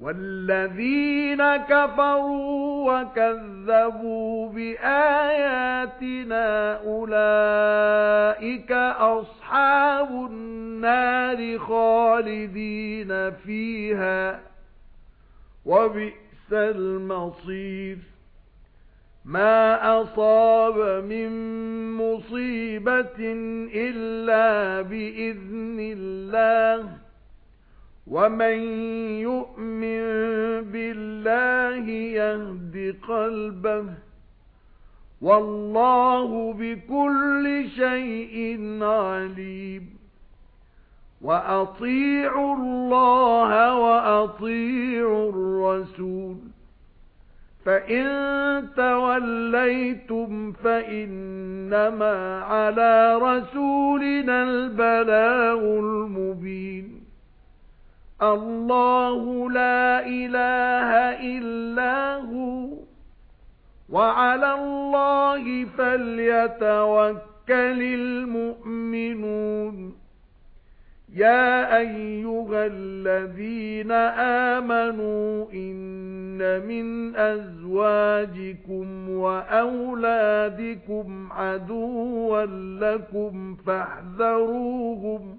وَالَّذِينَ كَفَرُوا وَكَذَّبُوا بِآيَاتِنَا أُولَئِكَ أَصْحَابُ النَّارِ خَالِدِينَ فِيهَا وَبِئْسَ الْمَصِيرُ. مَا أَصَابَ مِن مُّصِيبَةٍ إِلَّا بِإِذْنِ اللَّهِ. وَمَن يُؤْمِن بِاللَّهِ يَهْدِ قَلْبَهُ. وَاللَّهُ بِكُلِّ شَيْءٍ عَلِيمٌ. وَأَطِيعُوا اللَّهَ وَأَطِيعُوا الرَّسُولَ. فَإِن تَوَلَّيْتُمْ فَإِنَّمَا عَلَى رَسُولِنَا الْبَلَاغُ الْمُبِينُ. اللَّهُ لَا إِلَٰهَ إِلَّا هُوَ وَعَلَى اللَّهِ فَلْيَتَوَكَّلِ الْمُؤْمِنُونَ. يَا أَيُّهَا الَّذِينَ آمَنُوا إِنَّ مِنْ أَزْوَاجِكُمْ وَأَوْلَادِكُمْ عَدُوًّا لَكُمْ فَاحْذَرُوهُمْ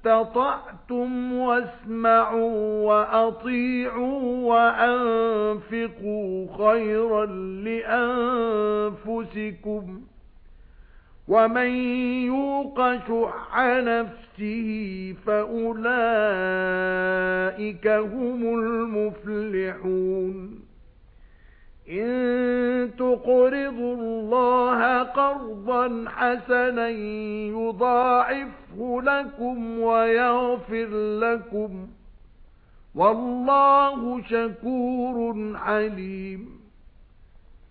اسْتَطَعْتُمْ وَاسْمَعُوا وَأَطِيعُوا وَأَنفِقُوا خَيْرًا لِأَنفُسِكُمْ وَمَن يُوقَ شُحَّ نَفْسِهِ فَأُولَئِكَ هُمُ الْمُفْلِحُونَ إِن اللَّهَ قَرْضًا حَسَنًا يُضَاعِفْهُ لَكُمْ وَيَغْفِرْ لَكُمْ وَاللَّهُ شَكُورٌ حَلِيمٌ.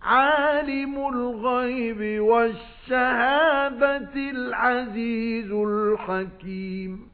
عَالِمُ الْغَيْبِ وَالشَّهَادَةِ الْعَزِيزُ الْحَكِيمُ.